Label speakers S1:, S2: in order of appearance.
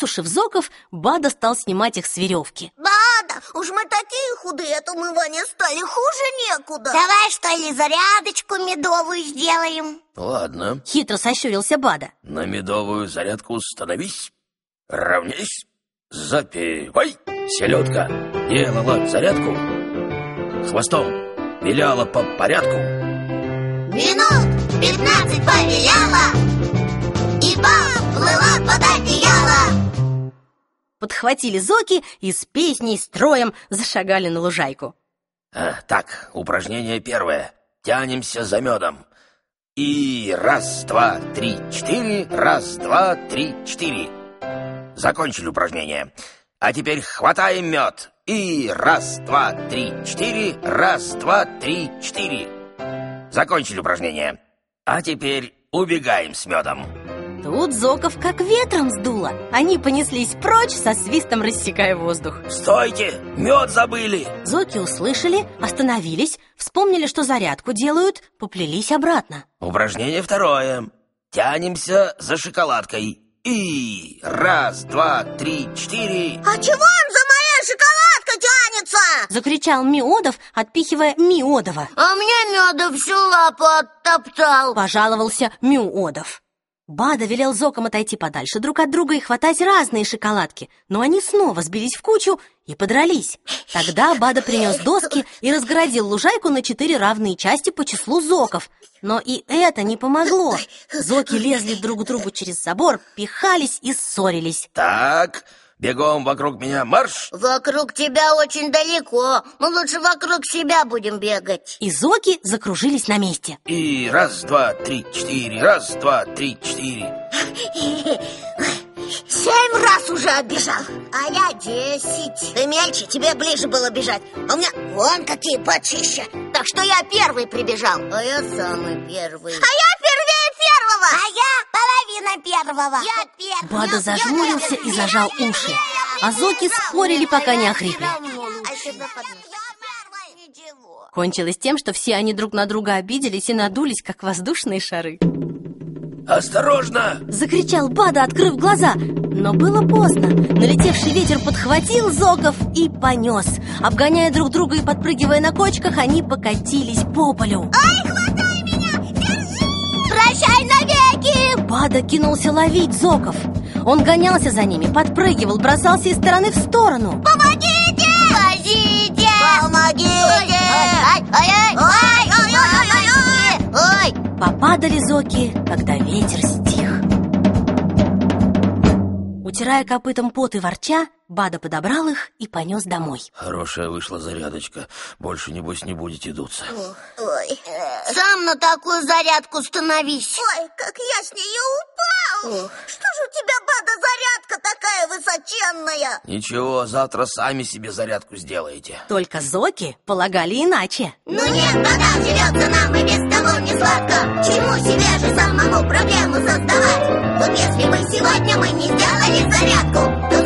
S1: Высушив зоков, Бада стал снимать их с веревки.
S2: Бада, уж мы такие худые, от умывания стали хуже некуда.
S3: Давай, что ли, зарядочку медовую сделаем?
S4: Ладно,
S1: Хитро сощурился Бада.
S4: на медовую зарядку становись, равняйсь, запивай. Селедка делала зарядку, хвостом виляла по порядку.
S2: Минут пятнадцать повеляла
S1: Подхватили зоки и с песней, строем зашагали на лужайку.
S4: А, так, упражнение первое. Тянемся за медом. И раз, два, три, четыре, раз, два, три, четыре. Закончили упражнение. А теперь хватаем мед. И раз, два, три, четыре, раз, два, три, четыре. Закончили упражнение. А теперь убегаем с медом.
S1: Тут зоков как ветром сдуло. Они понеслись прочь, со свистом рассекая воздух.
S4: Стойте, мед забыли.
S1: Зоки услышали, остановились, вспомнили, что зарядку делают, поплелись обратно.
S4: Упражнение второе. Тянемся за шоколадкой. И раз, два, три, четыре.
S2: А чего он за моей шоколадкой тянется?
S1: Закричал Миодов, отпихивая Миодова.
S2: А мне меда всю лапу оттоптал
S1: Пожаловался Миодов. Бада велел зокам отойти подальше друг от друга и хватать разные шоколадки, но они снова сбились в кучу и подрались. Тогда Бада принес доски и разгородил лужайку на четыре равные части по числу зоков. Но и это не помогло. Зоки лезли друг к другу через забор, пихались и ссорились.
S4: Так, бегом вокруг меня марш.
S2: Вокруг тебя очень далеко. Мы лучше вокруг себя будем бегать.
S1: И зоки закружились на месте.
S4: И раз, два, три, четыре, раз, два, три, четыре.
S2: Семь раз уже оббежал А я десять. Ты мельче, тебе ближе было бежать. А у меня вон какие почища Так что я первый прибежал. А я самый первый. А я
S3: А половина первого.
S2: Я первый.
S1: Бада зажмурился и зажал уши. А зоки спорили, пока не охрипли.
S2: А
S1: Кончилось тем, что все они друг на друга обиделись и надулись, как воздушные шары.
S4: Осторожно!
S1: Закричал Бада, открыв глаза. Но было поздно. Налетевший ветер подхватил зоков и понес. Обгоняя друг друга и подпрыгивая на кочках Они покатились по полю.
S2: Прощай навеки
S1: Бада кинулся ловить зоков Он гонялся за ними, подпрыгивал, бросался из стороны в сторону
S2: Помогите! Помогите! Помогите! Ай, ай, ай, ай, ай, ай, ай, ай, ай.
S1: Попадали зоки, когда ветер стих Утирая копытом пот и ворча, Бада подобрал их и понес домой
S4: Хорошая вышла зарядочка. Больше, небось, не будете дуться.
S2: Ой. Сам на такую зарядку становись. Ой, как я с нее упал. Что же у тебя, Бада, зарядка высоченная!
S4: Ничего, завтра сами себе зарядку сделаете.
S1: Только зоки полагали иначе.
S2: Ну нет, вода живется нам и без того не сладко. Чему себе же самому проблему создавать? Вот если бы сегодня мы не сделали зарядку, то